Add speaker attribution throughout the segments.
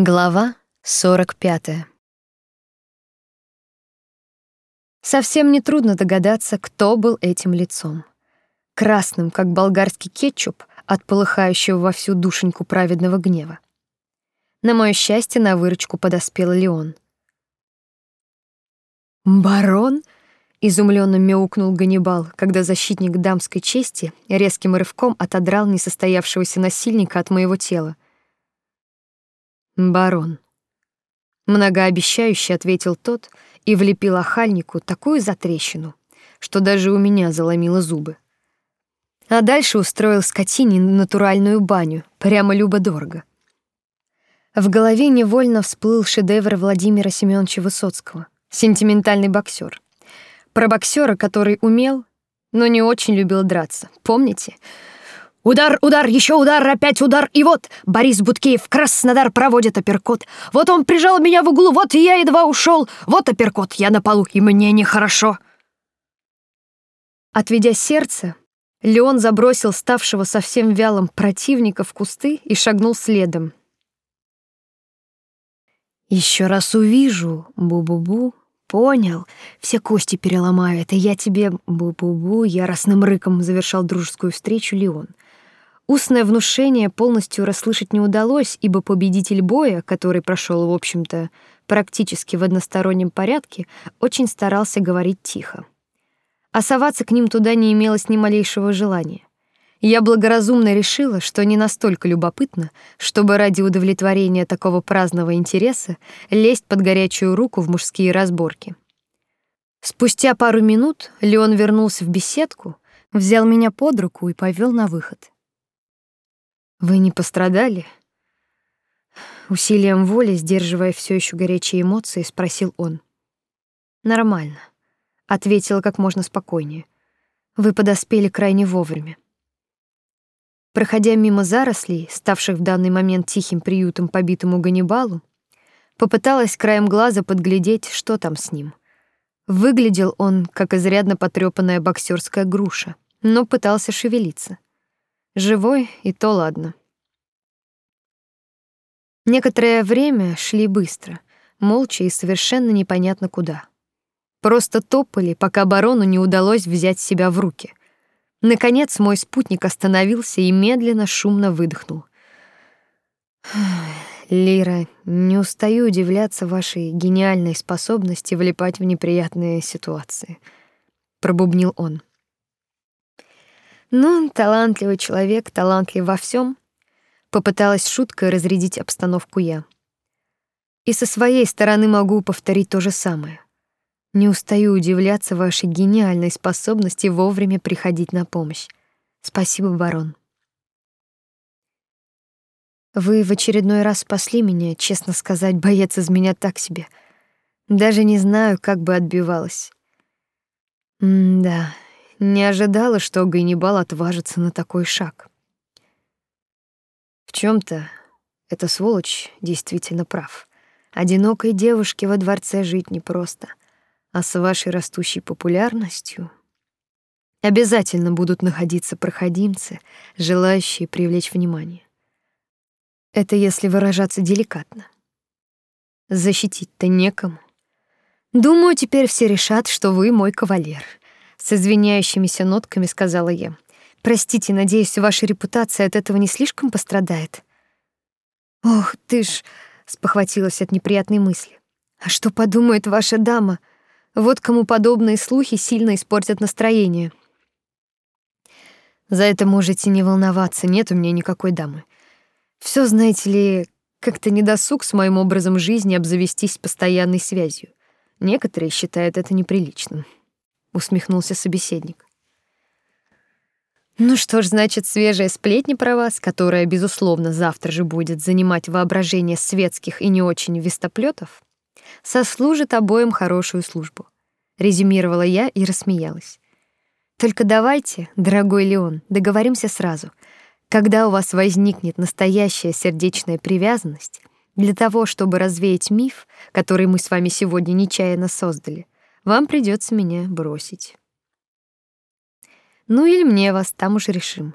Speaker 1: Глава 45. Совсем не трудно догадаться, кто был этим лицом. Красным, как болгарский кетчуп, от полыхающего во всю душеньку праведного гнева. На моё счастье на выручку подоспел Леон. «Барон?» — изумленно мяукнул Ганнибал, когда защитник дамской чести резким рывком отодрал несостоявшегося насильника от моего тела — Барон. Многообещающе ответил тот и влепил охальнику такую затрещину, что даже у меня заломило зубы. А дальше устроил скотине натуральную баню, прямо любо-дорого. В голове невольно всплыл шедевр Владимира Семеновича Высоцкого «Сентиментальный боксер». Про боксера, который умел, но не очень любил драться. Помните? Удар, удар, еще удар, опять удар, и вот Борис Буткеев Краснодар проводит апперкот. Вот он прижал меня в углу, вот я едва ушел. Вот апперкот, я на полу, и мне нехорошо. Отведя сердце, Леон забросил ставшего совсем вялым противника в кусты и шагнул следом. Еще раз увижу, бу-бу-бу, понял, все кости переломаю, это я тебе, бу-бу-бу, яростным рыком завершал дружескую встречу Леон. Устное внушение полностью расслышать не удалось, ибо победитель боя, который прошел, в общем-то, практически в одностороннем порядке, очень старался говорить тихо. А соваться к ним туда не имелось ни малейшего желания. Я благоразумно решила, что не настолько любопытно, чтобы ради удовлетворения такого праздного интереса лезть под горячую руку в мужские разборки. Спустя пару минут Леон вернулся в беседку, взял меня под руку и повел на выход. Вы не пострадали? Усилием воли, сдерживая все еще горячие эмоции, спросил он. Нормально, ответила как можно спокойнее. Вы подоспели крайне вовремя. Проходя мимо зарослей, ставших в данный момент тихим приютом побитому Ганнибалу, попыталась краем глаза подглядеть, что там с ним. Выглядел он как изрядно потрепанная боксерская груша, но пытался шевелиться. Живой и то ладно. Некоторое время шли быстро, молча и совершенно непонятно куда. Просто топали, пока барону не удалось взять себя в руки. Наконец мой спутник остановился и медленно, шумно выдохнул. Лира, не устаю удивляться вашей гениальной способности влипать в неприятные ситуации, пробубнил он. Ну, талантливый человек, талантлив во всем. Попыталась шуткой разрядить обстановку я. И со своей стороны могу повторить то же самое. Не устаю удивляться вашей гениальной способности вовремя приходить на помощь. Спасибо, барон. Вы в очередной раз спасли меня, честно сказать, боец из меня так себе. Даже не знаю, как бы отбивалась. М-да. Не ожидала, что Ганнибал отважится на такой шаг. В чем то эта сволочь действительно прав. Одинокой девушке во дворце жить непросто, а с вашей растущей популярностью обязательно будут находиться проходимцы, желающие привлечь внимание. Это если выражаться деликатно. Защитить-то некому. Думаю, теперь все решат, что вы мой кавалер — с извиняющимися нотками сказала я. Простите, надеюсь, ваша репутация от этого не слишком пострадает. Ох, ты ж, спохватилась от неприятной мысли. А что подумает ваша дама? Вот кому подобные слухи сильно испортят настроение. За это можете не волноваться, нет у меня никакой дамы. Все, знаете ли, как-то недосуг с моим образом жизни обзавестись постоянной связью. Некоторые считают это неприличным усмехнулся собеседник. Ну что ж, значит, свежая сплетня про вас, которая безусловно завтра же будет занимать воображение светских и не очень вестоплетов, сослужит обоим хорошую службу, резюмировала я и рассмеялась. Только давайте, дорогой Леон, договоримся сразу. Когда у вас возникнет настоящая сердечная привязанность, для того, чтобы развеять миф, который мы с вами сегодня нечаянно создали, вам придется меня бросить. Ну или мне вас, там уж решим.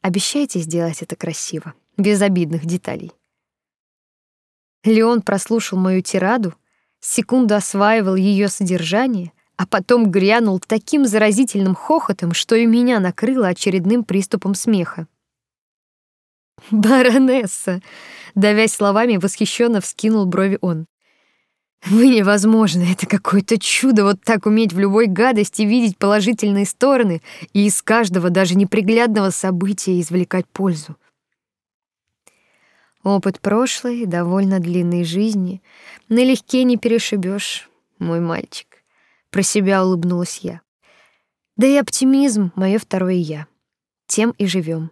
Speaker 1: Обещайте сделать это красиво, без обидных деталей. Леон прослушал мою тираду, секунду осваивал ее содержание, а потом грянул таким заразительным хохотом, что и меня накрыло очередным приступом смеха. «Баронесса!» — давясь словами, восхищенно вскинул брови он. «Вы невозможны, это какое-то чудо вот так уметь в любой гадости видеть положительные стороны и из каждого даже неприглядного события извлекать пользу. Опыт прошлой, довольно длинной жизни, налегке не перешибешь, мой мальчик. Про себя улыбнулась я. Да и оптимизм — мое второе «я». Тем и живем.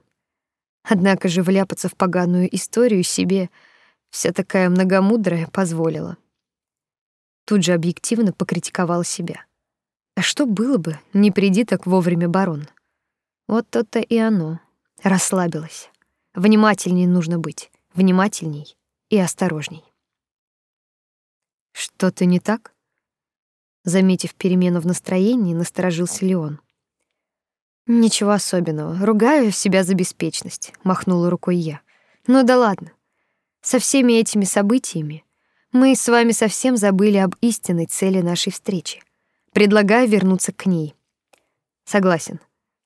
Speaker 1: Однако же вляпаться в поганую историю себе вся такая многомудрая позволила. Тут же объективно покритиковал себя. А что было бы, не приди так вовремя барон? Вот то-то и оно. Расслабилась. Внимательнее нужно быть внимательней и осторожней. Что-то не так? Заметив перемену в настроении, насторожился Леон. Ничего особенного. Ругаю себя за беспечность, махнула рукой я. Ну да ладно. Со всеми этими событиями мы с вами совсем забыли об истинной цели нашей встречи. Предлагаю вернуться к ней. Согласен,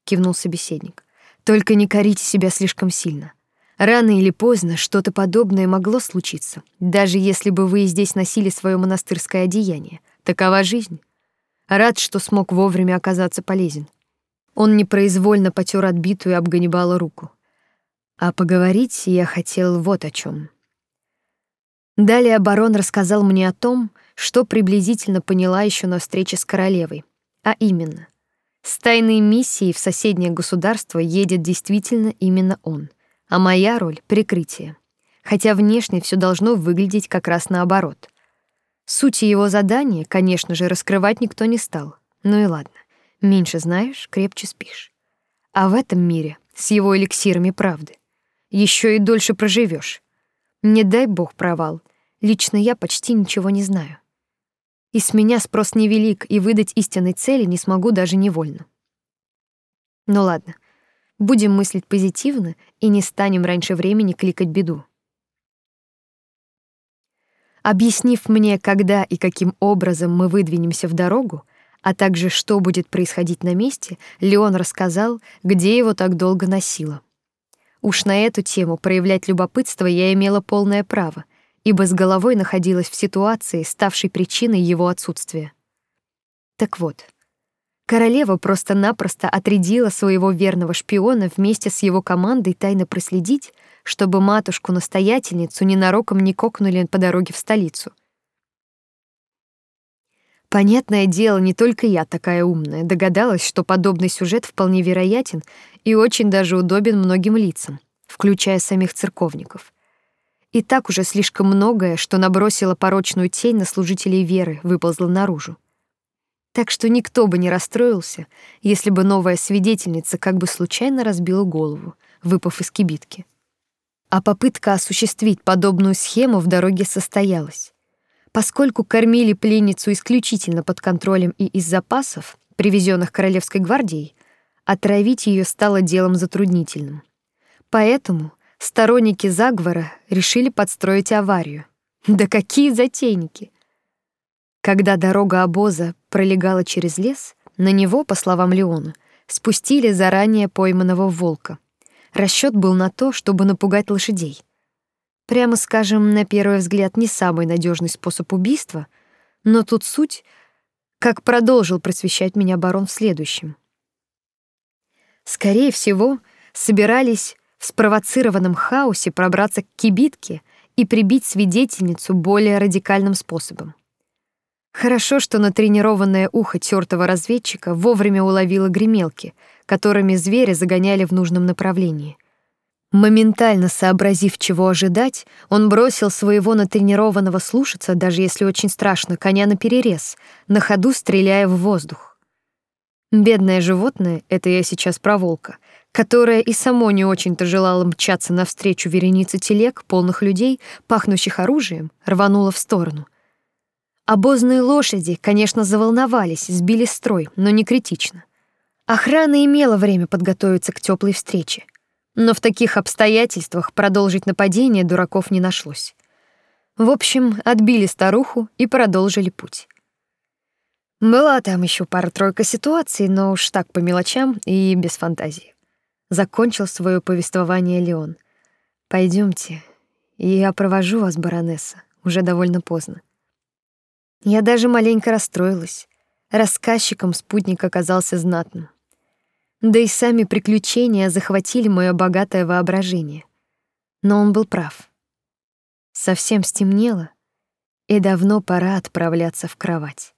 Speaker 1: кивнул собеседник. Только не корите себя слишком сильно. Рано или поздно что-то подобное могло случиться, даже если бы вы здесь носили свое монастырское одеяние. Такова жизнь. Рад, что смог вовремя оказаться полезен. Он непроизвольно потер отбитую об Ганнибала руку. А поговорить я хотел вот о чем. Далее барон рассказал мне о том, что приблизительно поняла еще на встрече с королевой, а именно, с тайной миссией в соседнее государство едет действительно именно он — а моя роль — прикрытие. Хотя внешне все должно выглядеть как раз наоборот. Суть его задания, конечно же, раскрывать никто не стал. Ну и ладно. Меньше знаешь, крепче спишь. А в этом мире с его эликсирами правды еще и дольше проживешь. Не дай бог провал. Лично я почти ничего не знаю. И с меня спрос невелик, и выдать истинной цели не смогу даже невольно. Ну ладно. Будем мыслить позитивно и не станем раньше времени кликать беду. Объяснив мне, когда и каким образом мы выдвинемся в дорогу, а также что будет происходить на месте, Леон рассказал, где его так долго носило. Уж на эту тему проявлять любопытство я имела полное право, ибо с головой находилась в ситуации, ставшей причиной его отсутствия. Так вот, Королева просто-напросто отрядила своего верного шпиона вместе с его командой тайно проследить, чтобы матушку-настоятельницу ненароком не кокнули по дороге в столицу. Понятное дело, не только я такая умная, догадалась, что подобный сюжет вполне вероятен и очень даже удобен многим лицам, включая самих церковников. И так уже слишком многое, что набросило порочную тень на служителей веры, выползло наружу так что никто бы не расстроился, если бы новая свидетельница как бы случайно разбила голову, выпав из кибитки. А попытка осуществить подобную схему в дороге состоялась. Поскольку кормили пленницу исключительно под контролем и из запасов, привезенных королевской гвардией, отравить ее стало делом затруднительным. Поэтому сторонники заговора решили подстроить аварию. Да какие затейники! Когда дорога обоза пролегала через лес, на него, по словам Леона, спустили заранее пойманного волка. Расчет был на то, чтобы напугать лошадей. Прямо скажем, на первый взгляд, не самый надежный способ убийства, но тут суть, как продолжил просвещать меня барон в следующем. Скорее всего, собирались в спровоцированном хаосе пробраться к кибитке и прибить свидетельницу более радикальным способом. Хорошо, что натренированное ухо тёртого разведчика вовремя уловило гремелки, которыми звери загоняли в нужном направлении. Моментально сообразив, чего ожидать, он бросил своего натренированного слушаться, даже если очень страшно, коня на перерез, на ходу стреляя в воздух. Бедное животное, это я сейчас про волка, которое и само не очень-то желало мчаться навстречу веренице телег, полных людей, пахнущих оружием, рвануло в сторону — Обозные лошади, конечно, заволновались, сбили строй, но не критично. Охрана имела время подготовиться к теплой встрече. Но в таких обстоятельствах продолжить нападение дураков не нашлось. В общем, отбили старуху и продолжили путь. Была там еще пара-тройка ситуаций, но уж так по мелочам и без фантазии. Закончил свое повествование Леон. Пойдемте, я провожу вас, баронесса. Уже довольно поздно. Я даже маленько расстроилась. Рассказчиком спутник оказался знатным. Да и сами приключения захватили мое богатое воображение. Но он был прав. Совсем стемнело, и давно пора отправляться в кровать.